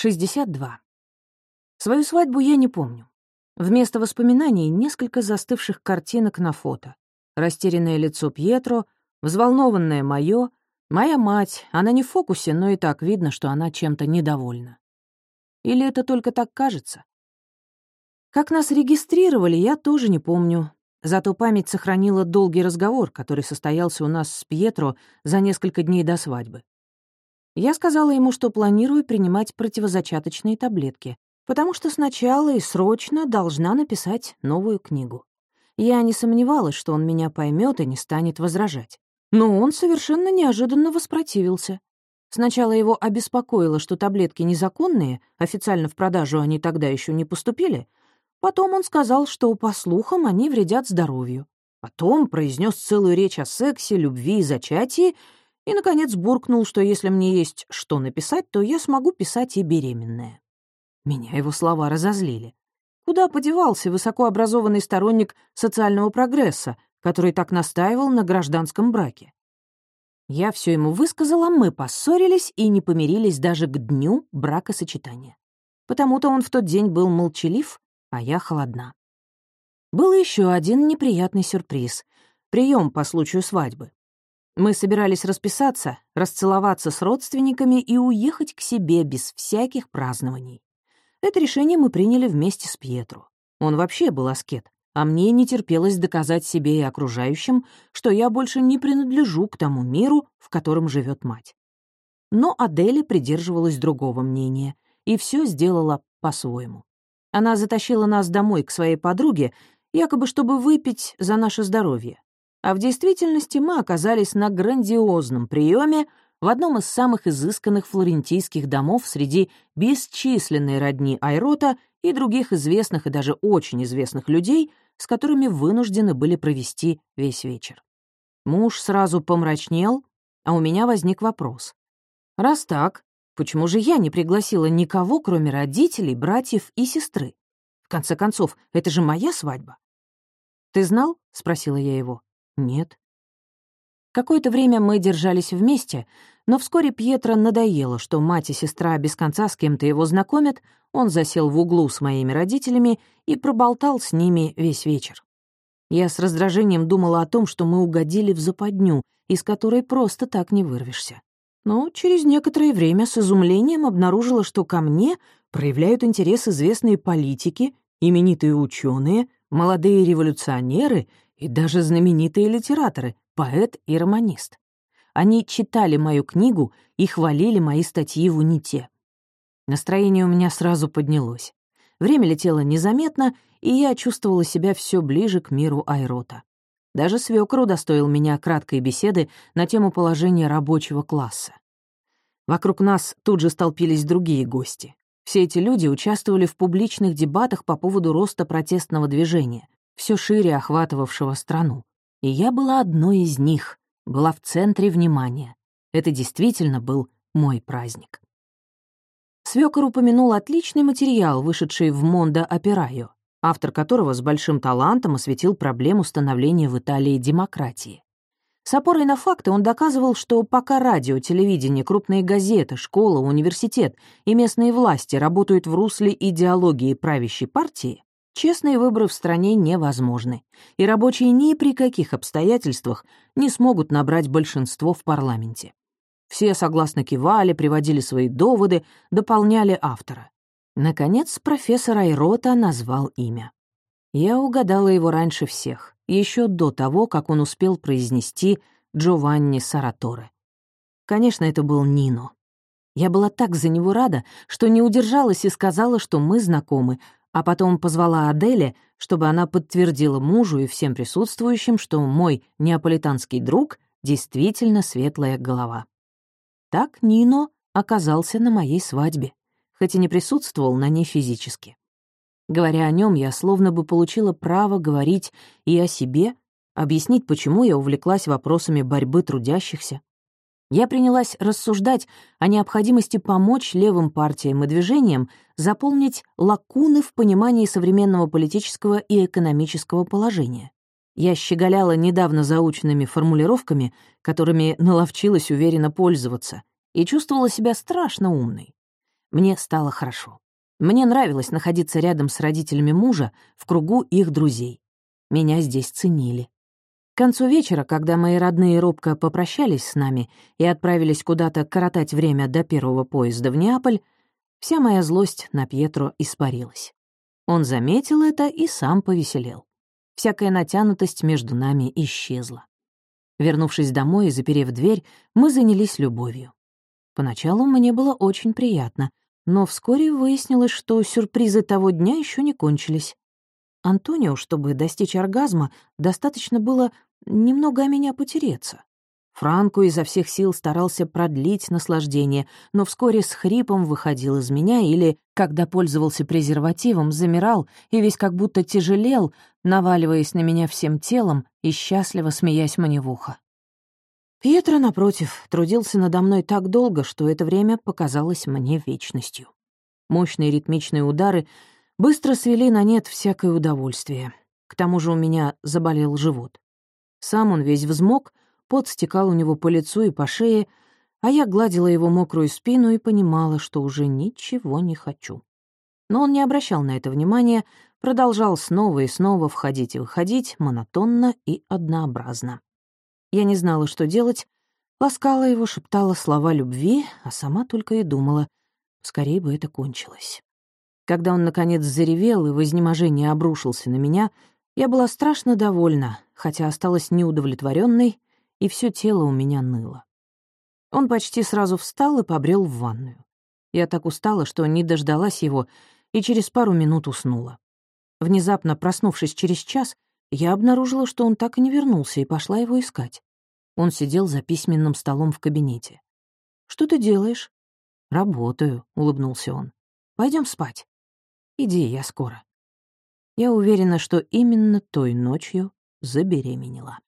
62. Свою свадьбу я не помню. Вместо воспоминаний несколько застывших картинок на фото. Растерянное лицо Пьетро, взволнованное моё, моя мать, она не в фокусе, но и так видно, что она чем-то недовольна. Или это только так кажется? Как нас регистрировали, я тоже не помню. Зато память сохранила долгий разговор, который состоялся у нас с Пьетро за несколько дней до свадьбы. Я сказала ему, что планирую принимать противозачаточные таблетки, потому что сначала и срочно должна написать новую книгу. Я не сомневалась, что он меня поймет и не станет возражать. Но он совершенно неожиданно воспротивился. Сначала его обеспокоило, что таблетки незаконные, официально в продажу они тогда еще не поступили. Потом он сказал, что, по слухам, они вредят здоровью. Потом произнес целую речь о сексе, любви и зачатии — и, наконец, буркнул, что если мне есть что написать, то я смогу писать и беременная. Меня его слова разозлили. Куда подевался высокообразованный сторонник социального прогресса, который так настаивал на гражданском браке? Я все ему высказала, мы поссорились и не помирились даже к дню бракосочетания. Потому-то он в тот день был молчалив, а я холодна. Был еще один неприятный сюрприз — прием по случаю свадьбы. Мы собирались расписаться, расцеловаться с родственниками и уехать к себе без всяких празднований. Это решение мы приняли вместе с Пьетро. Он вообще был аскет, а мне не терпелось доказать себе и окружающим, что я больше не принадлежу к тому миру, в котором живет мать. Но Аделя придерживалась другого мнения и все сделала по-своему. Она затащила нас домой к своей подруге, якобы чтобы выпить за наше здоровье, а в действительности мы оказались на грандиозном приеме в одном из самых изысканных флорентийских домов среди бесчисленной родни Айрота и других известных и даже очень известных людей, с которыми вынуждены были провести весь вечер. Муж сразу помрачнел, а у меня возник вопрос. Раз так, почему же я не пригласила никого, кроме родителей, братьев и сестры? В конце концов, это же моя свадьба. «Ты знал?» — спросила я его. Нет. Какое-то время мы держались вместе, но вскоре Пьетро надоело, что мать и сестра без конца с кем-то его знакомят, он засел в углу с моими родителями и проболтал с ними весь вечер. Я с раздражением думала о том, что мы угодили в западню, из которой просто так не вырвешься. Но через некоторое время с изумлением обнаружила, что ко мне проявляют интерес известные политики, именитые ученые, молодые революционеры и даже знаменитые литераторы, поэт и романист. Они читали мою книгу и хвалили мои статьи в уните. Настроение у меня сразу поднялось. Время летело незаметно, и я чувствовала себя все ближе к миру Айрота. Даже свёкор удостоил меня краткой беседы на тему положения рабочего класса. Вокруг нас тут же столпились другие гости. Все эти люди участвовали в публичных дебатах по поводу роста протестного движения, все шире охватывавшего страну. И я была одной из них, была в центре внимания. Это действительно был мой праздник. Свёкор упомянул отличный материал, вышедший в Мондо Операйо, автор которого с большим талантом осветил проблему становления в Италии демократии. С опорой на факты он доказывал, что пока радио, телевидение, крупные газеты, школа, университет и местные власти работают в русле идеологии правящей партии, Честные выборы в стране невозможны, и рабочие ни при каких обстоятельствах не смогут набрать большинство в парламенте. Все согласно кивали, приводили свои доводы, дополняли автора. Наконец, профессор Айрота назвал имя. Я угадала его раньше всех, еще до того, как он успел произнести Джованни Сараторе. Конечно, это был Нино. Я была так за него рада, что не удержалась и сказала, что мы знакомы, а потом позвала Аделе, чтобы она подтвердила мужу и всем присутствующим, что мой неаполитанский друг действительно светлая голова. Так Нино оказался на моей свадьбе, хоть и не присутствовал на ней физически. Говоря о нем, я словно бы получила право говорить и о себе, объяснить, почему я увлеклась вопросами борьбы трудящихся, я принялась рассуждать о необходимости помочь левым партиям и движениям заполнить лакуны в понимании современного политического и экономического положения. Я щеголяла недавно заученными формулировками, которыми наловчилась уверенно пользоваться, и чувствовала себя страшно умной. Мне стало хорошо. Мне нравилось находиться рядом с родителями мужа в кругу их друзей. Меня здесь ценили. К концу вечера, когда мои родные робко попрощались с нами и отправились куда-то коротать время до первого поезда в Неаполь, вся моя злость на Пьетро испарилась. Он заметил это и сам повеселел. Всякая натянутость между нами исчезла. Вернувшись домой и заперев дверь, мы занялись любовью. Поначалу мне было очень приятно, но вскоре выяснилось, что сюрпризы того дня еще не кончились. Антонио, чтобы достичь оргазма, достаточно было немного о меня потереться. Франко изо всех сил старался продлить наслаждение, но вскоре с хрипом выходил из меня или, когда пользовался презервативом, замирал и весь как будто тяжелел, наваливаясь на меня всем телом и счастливо смеясь мне в ухо. Пьетро, напротив, трудился надо мной так долго, что это время показалось мне вечностью. Мощные ритмичные удары быстро свели на нет всякое удовольствие. К тому же у меня заболел живот. Сам он весь взмок, пот стекал у него по лицу и по шее, а я гладила его мокрую спину и понимала, что уже ничего не хочу. Но он не обращал на это внимания, продолжал снова и снова входить и выходить, монотонно и однообразно. Я не знала, что делать, ласкала его, шептала слова любви, а сама только и думала, скорее бы это кончилось. Когда он, наконец, заревел и в изнеможении обрушился на меня, я была страшно довольна, хотя осталась неудовлетворенной, и все тело у меня ныло. Он почти сразу встал и побрел в ванную. Я так устала, что не дождалась его, и через пару минут уснула. Внезапно проснувшись через час, я обнаружила, что он так и не вернулся, и пошла его искать. Он сидел за письменным столом в кабинете. «Что ты делаешь?» «Работаю», — улыбнулся он. Пойдем спать». «Иди, я скоро». Я уверена, что именно той ночью забеременела.